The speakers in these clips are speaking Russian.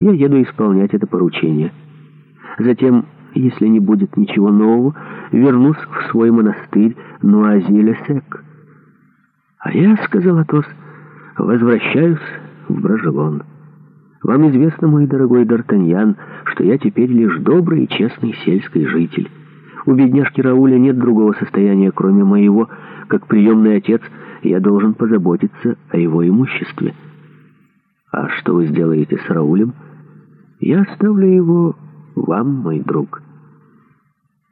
Я еду исполнять это поручение. Затем, если не будет ничего нового, вернусь в свой монастырь Нуазилесек. А я, — сказал Атос, — возвращаюсь в Брожелон. Вам известно, мой дорогой Д'Артаньян, что я теперь лишь добрый и честный сельский житель. У бедняжки Рауля нет другого состояния, кроме моего. Как приемный отец, я должен позаботиться о его имуществе. А что вы сделаете с Раулем? — я оставлю его вам, мой друг.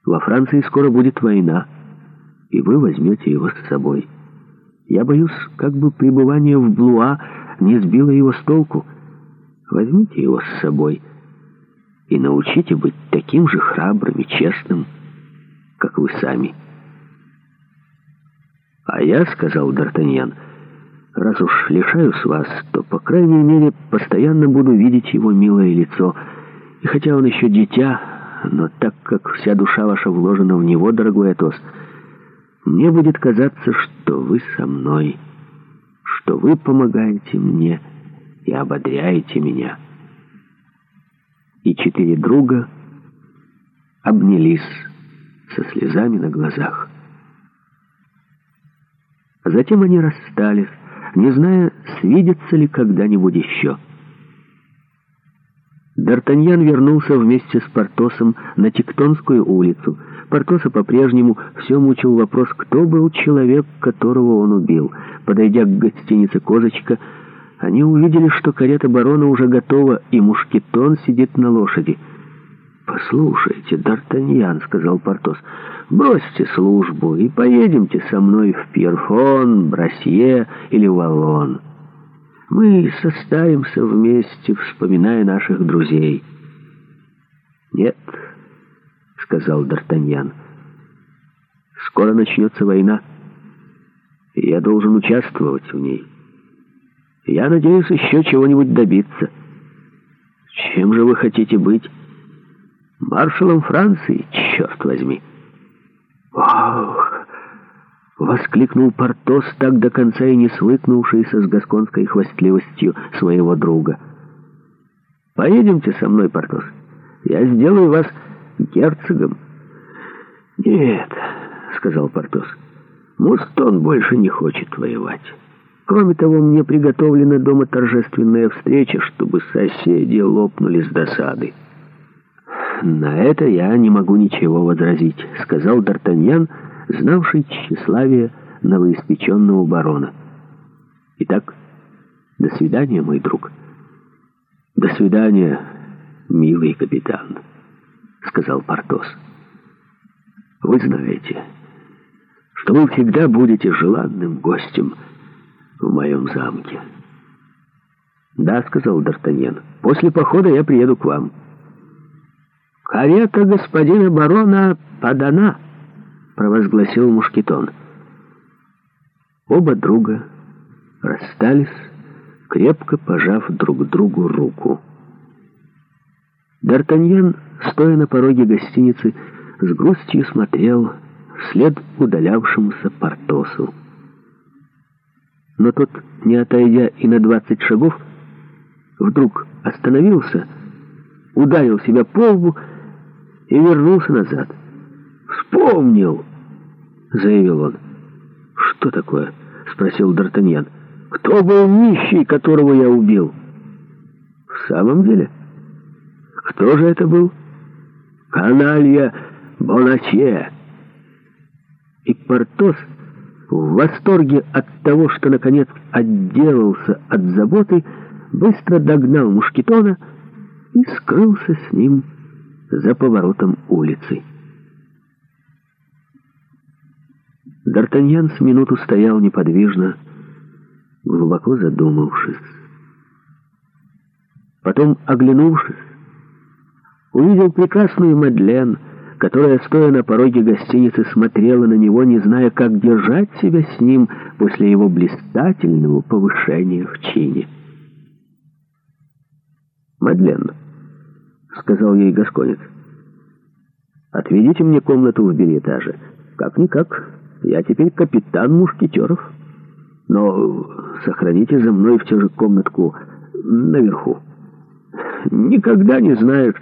Во Франции скоро будет война, и вы возьмете его с собой. Я боюсь, как бы пребывание в Блуа не сбило его с толку. Возьмите его с собой и научите быть таким же храбрым и честным, как вы сами. А я, — сказал Д'Артаньян, — раз уж лишаюсь вас, то, по крайней мере, постоянно буду видеть его милое лицо. И хотя он еще дитя, но так как вся душа ваша вложена в него, дорогой Атос, мне будет казаться, что вы со мной, что вы помогаете мне и ободряете меня». И четыре друга обнялись со слезами на глазах. Затем они расстались, не зная, свидятся ли когда-нибудь еще. Д'Артаньян вернулся вместе с Портосом на Тектонскую улицу. Портоса по-прежнему все мучил вопрос, кто был человек, которого он убил. Подойдя к гостинице «Козочка», они увидели, что карета барона уже готова, и мушкетон сидит на лошади. «Послушайте, Д'Артаньян», — сказал Портос, — Бросьте службу и поедемте со мной в Пьерфон, Брасье или Валон. Мы состаримся вместе, вспоминая наших друзей. Нет, сказал Д'Артаньян. Скоро начнется война, и я должен участвовать в ней. Я надеюсь еще чего-нибудь добиться. Чем же вы хотите быть? Маршалом Франции, черт возьми! Воскликнул Портос, так до конца и не свыкнувшийся с гасконской хвастливостью своего друга. «Поедемте со мной, Портос. Я сделаю вас герцогом». «Нет», — сказал Портос, — «Мустон больше не хочет воевать. Кроме того, мне приготовлена дома торжественная встреча, чтобы соседи лопнули с досады». «На это я не могу ничего возразить», — сказал Д'Артаньян, знавший тщеславие новоиспеченного барона. «Итак, до свидания, мой друг». «До свидания, милый капитан», — сказал Портос. «Вы знаете, что вы всегда будете желанным гостем в моем замке». «Да», — сказал Д'Артаньян, — «после похода я приеду к вам». «Карета господина барона подана», — провозгласил Мушкетон. Оба друга расстались, крепко пожав друг другу руку. Д'Артаньян, стоя на пороге гостиницы, с грустью смотрел вслед удалявшемуся Портосу. Но тот, не отойдя и на двадцать шагов, вдруг остановился, ударил себя по лбу и вернулся назад. «Вспомнил!» — заявил он. «Что такое?» — спросил Д'Артаньян. «Кто был нищий, которого я убил?» «В самом деле? Кто же это был?» «Каналья Бонасье!» И Портос в восторге от того, что наконец отделался от заботы, быстро догнал Мушкетона и скрылся с ним вместе за поворотом улицы. Д'Артаньян с минуту стоял неподвижно, глубоко задумавшись. Потом, оглянувшись, увидел прекрасную Мадлен, которая, стоя на пороге гостиницы, смотрела на него, не зная, как держать себя с ним после его блистательного повышения в чине. Мадлен... — сказал ей Гасконец. «Отведите мне комнату в билетаже. Как-никак, я теперь капитан мушкетеров. Но сохраните за мной все же комнатку наверху». «Никогда не знаешь...»